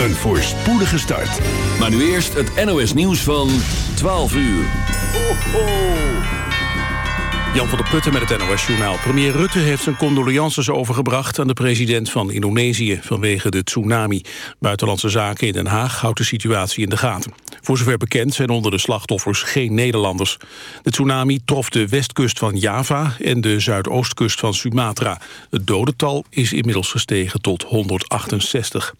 Een voorspoedige start. Maar nu eerst het NOS nieuws van 12 uur. Ho, ho. Jan van der Putten met het NOS-journaal. Premier Rutte heeft zijn condolences overgebracht aan de president van Indonesië vanwege de tsunami. Buitenlandse Zaken in Den Haag houdt de situatie in de gaten. Voor zover bekend zijn onder de slachtoffers geen Nederlanders. De tsunami trof de westkust van Java en de zuidoostkust van Sumatra. Het dodental is inmiddels gestegen tot 168.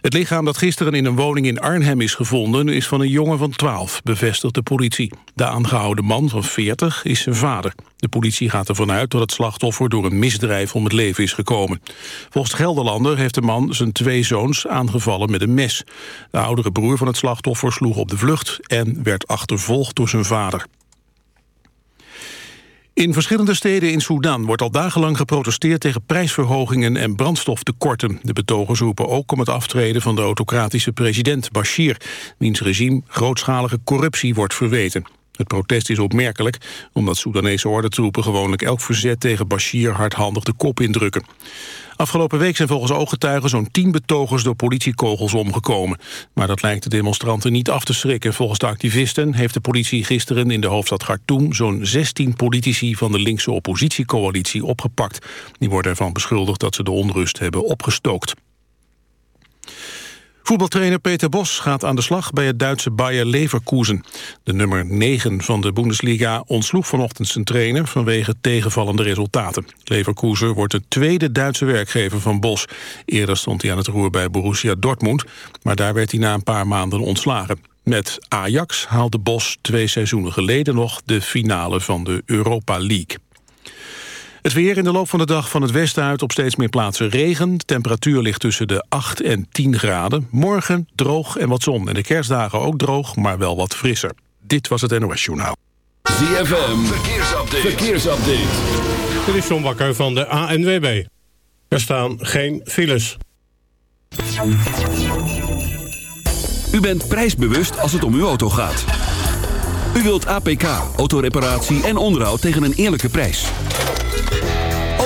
Het lichaam dat gisteren in een woning in Arnhem is gevonden... is van een jongen van 12, bevestigt de politie. De aangehouden man van 40 is zijn vader. De politie gaat ervan uit dat het slachtoffer door een misdrijf om het leven is gekomen. Volgens Gelderlander heeft de man zijn twee zoons aangevallen met een mes. De oudere broer van het slachtoffer sloeg op de vlucht... en werd achtervolgd door zijn vader. In verschillende steden in Sudan wordt al dagenlang geprotesteerd tegen prijsverhogingen en brandstoftekorten. De betogers roepen ook om het aftreden van de autocratische president Bashir, wiens regime grootschalige corruptie wordt verweten. Het protest is opmerkelijk, omdat Soedanese ordentroepen gewoonlijk elk verzet tegen Bashir hardhandig de kop indrukken. Afgelopen week zijn volgens ooggetuigen zo'n tien betogers door politiekogels omgekomen. Maar dat lijkt de demonstranten niet af te schrikken. Volgens de activisten heeft de politie gisteren in de hoofdstad Khartoum zo'n 16 politici van de linkse oppositiecoalitie opgepakt. Die worden ervan beschuldigd dat ze de onrust hebben opgestookt. Voetbaltrainer Peter Bos gaat aan de slag bij het Duitse Bayer Leverkusen. De nummer 9 van de Bundesliga ontsloeg vanochtend zijn trainer vanwege tegenvallende resultaten. Leverkusen wordt de tweede Duitse werkgever van Bos. Eerder stond hij aan het roer bij Borussia Dortmund, maar daar werd hij na een paar maanden ontslagen. Met Ajax haalde Bos twee seizoenen geleden nog de finale van de Europa League. Het weer in de loop van de dag van het westen uit op steeds meer plaatsen regen. De temperatuur ligt tussen de 8 en 10 graden. Morgen droog en wat zon. En de kerstdagen ook droog, maar wel wat frisser. Dit was het NOS Journaal. ZFM, verkeersupdate. verkeersupdate. Dit is John Bakker van de ANWB. Er staan geen files. U bent prijsbewust als het om uw auto gaat. U wilt APK, autoreparatie en onderhoud tegen een eerlijke prijs.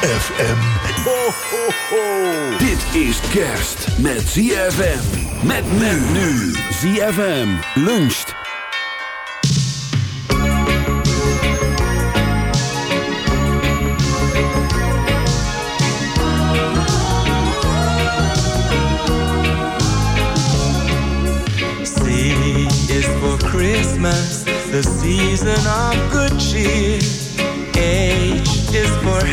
ZFM. Ho, ho, ho. Dit is kerst met ZFM. Met men nu. ZFM luncht. C is for Christmas, the season of good cheer. H is for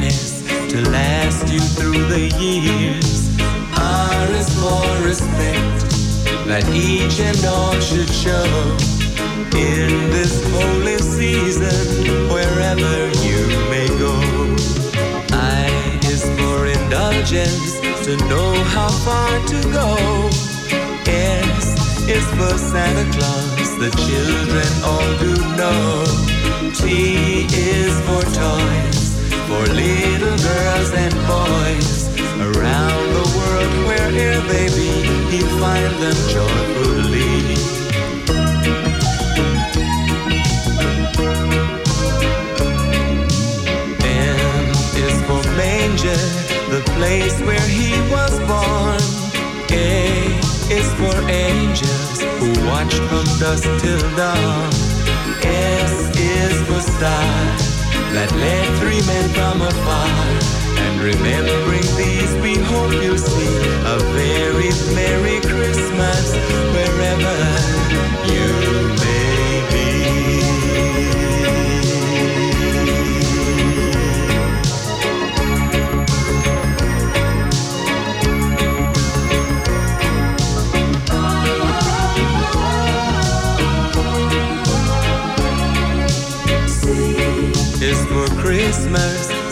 happiness to last you through the years. R is for respect that each and all should show in this holy season, wherever you may go. I is for indulgence to know how far to go. S is for Santa Claus, the children all do know. T is for toys, for little girls and boys. Around the world, where'er they be, he'll find them joyfully. M is for manger, the place where he was born. A is for angels who watched from dusk till dawn. S is for star that led three men from afar. And remembering these, we hope you'll see a very Merry Christmas wherever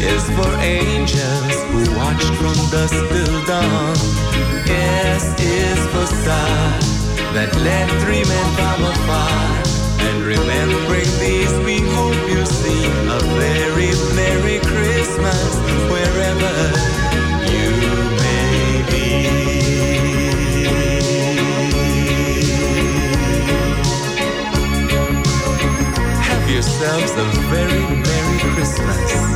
is for angels who watched from dusk till dawn. S is for star that led three men from afar. And remembering these, we hope you see a very Merry Christmas wherever you may be. Have yourselves a very Merry Christmas.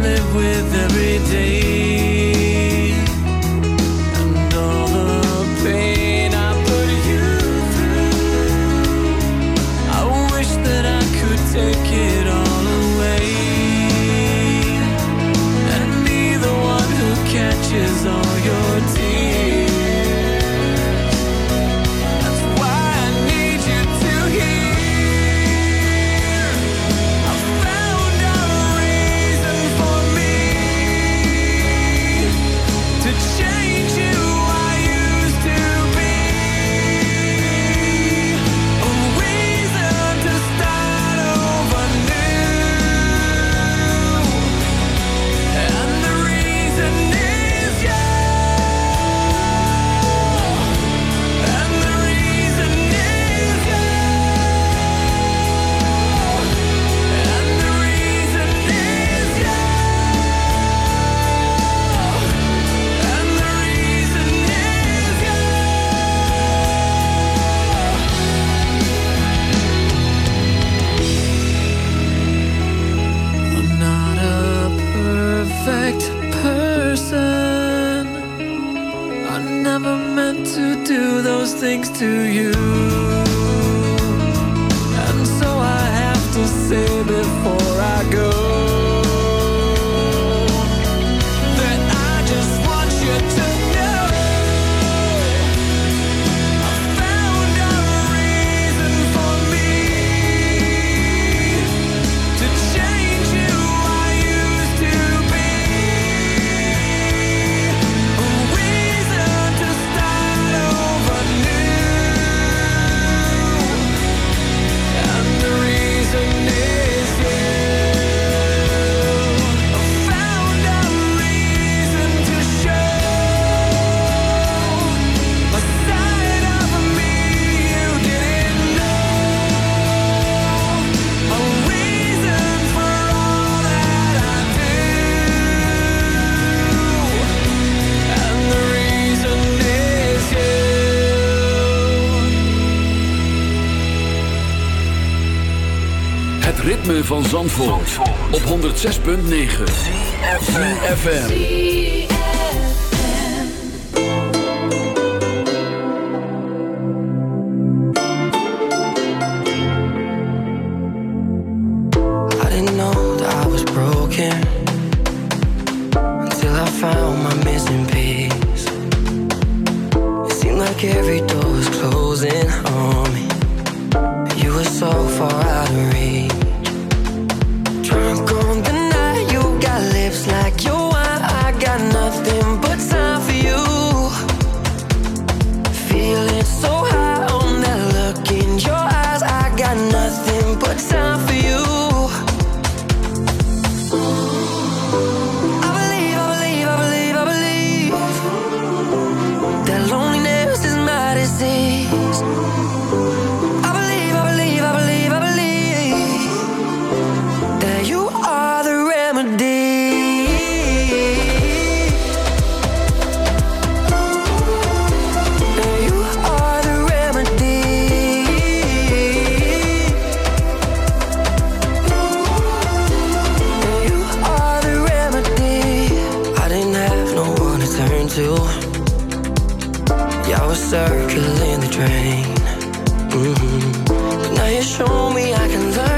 live with every day. Op 106.9 FM. too Yeah, I was circling the drain. Mm -hmm. But now you show me I can learn.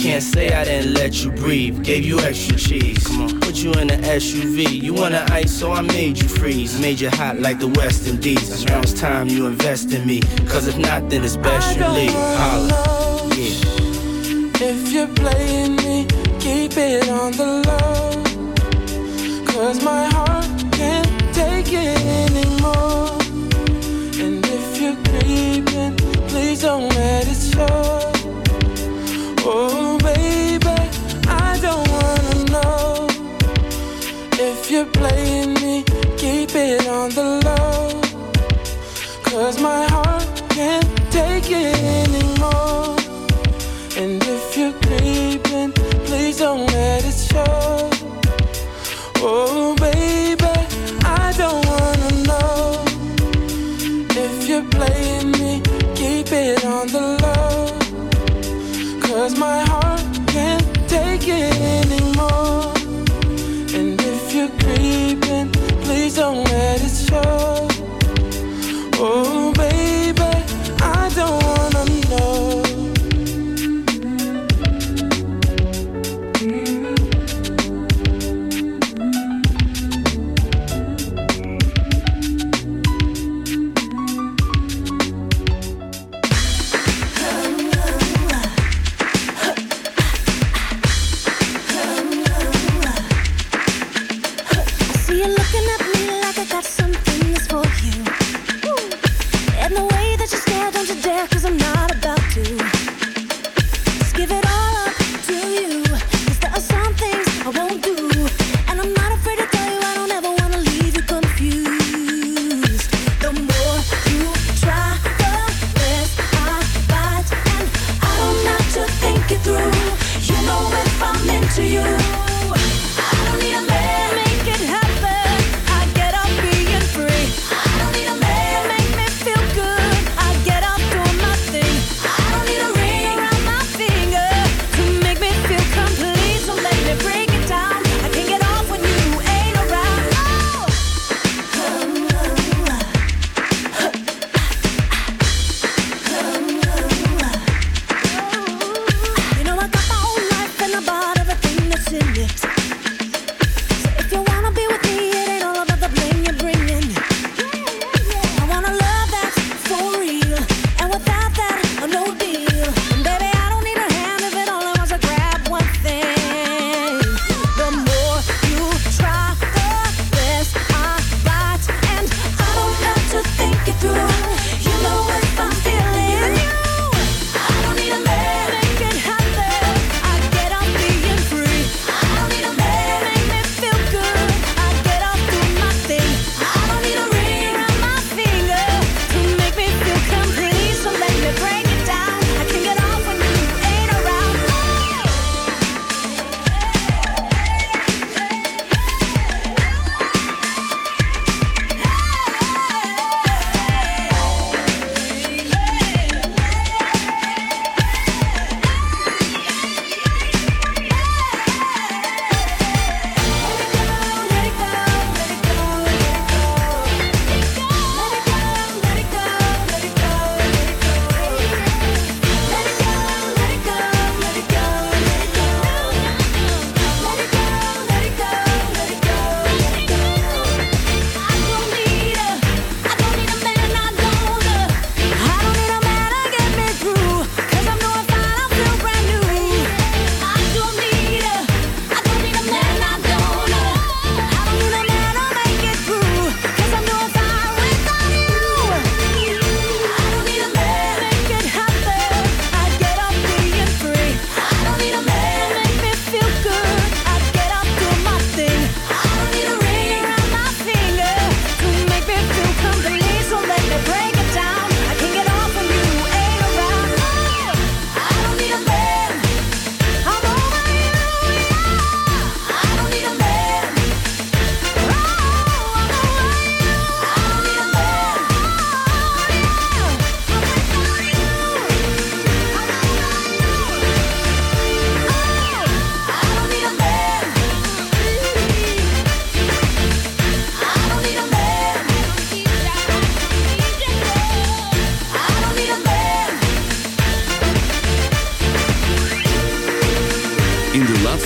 Can't say I didn't let you breathe. Gave you extra cheese. Put you in an SUV. You want to ice, so I made you freeze. Made you hot like the West Indies. Now it's time you invest in me. Cause if not, then it's best you leave. Holla. Yeah. If you're playing me, keep it on the low. Cause my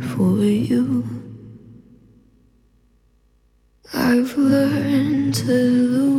for you. I've learned to lose.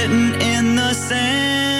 written in the sand.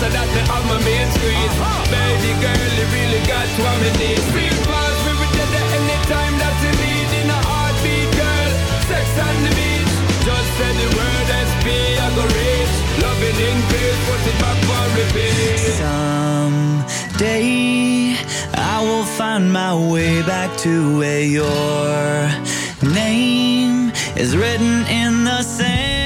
so that me have my main. Baby girl, you really got what me need. We that you need. In a heartbeat, girl, sex on the beach. Just say the word SP, I go reach. Loving in peace, put it back for repeat. Someday I will find my way back to where your name is written in the sand.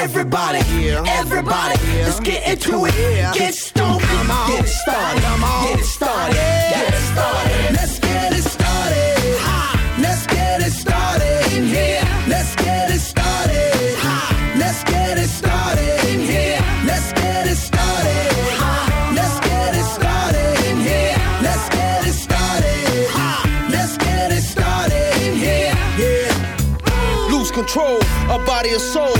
Everybody, everybody, let's get into it. Get stoned, get it started, get it started, get it started. Let's get it started. Ha! Let's get it started in here. Let's get it started. Ha! Let's get it started in here. Let's get it started. Ha! Let's get it started in here. Let's get it started. Ha! Let's get it started in here. Yeah. Lose control of body and soul.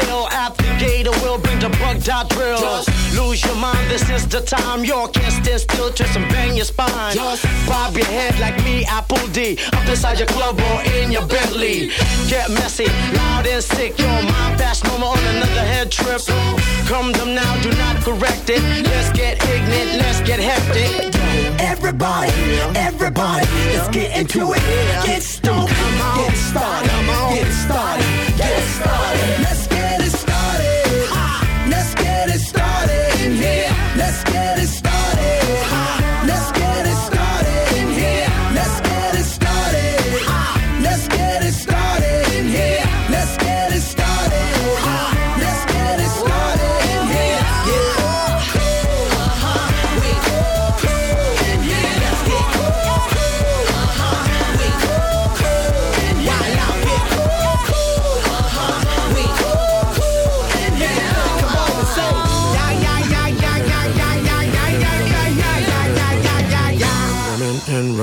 Deal. At we'll bring the bug dot drill. Lose your mind, this is the time. You can't stand still, twist and bang your spine. Bob your head like me, Apple D. Up inside your club or in your Bentley. Get messy, loud and sick. Your mind fast, no more on another head trip. Come them now, do not correct it. Let's get ignorant, let's get hectic. Everybody, everybody, let's get into it. Get stoned, get it started, get it started, get started. Let's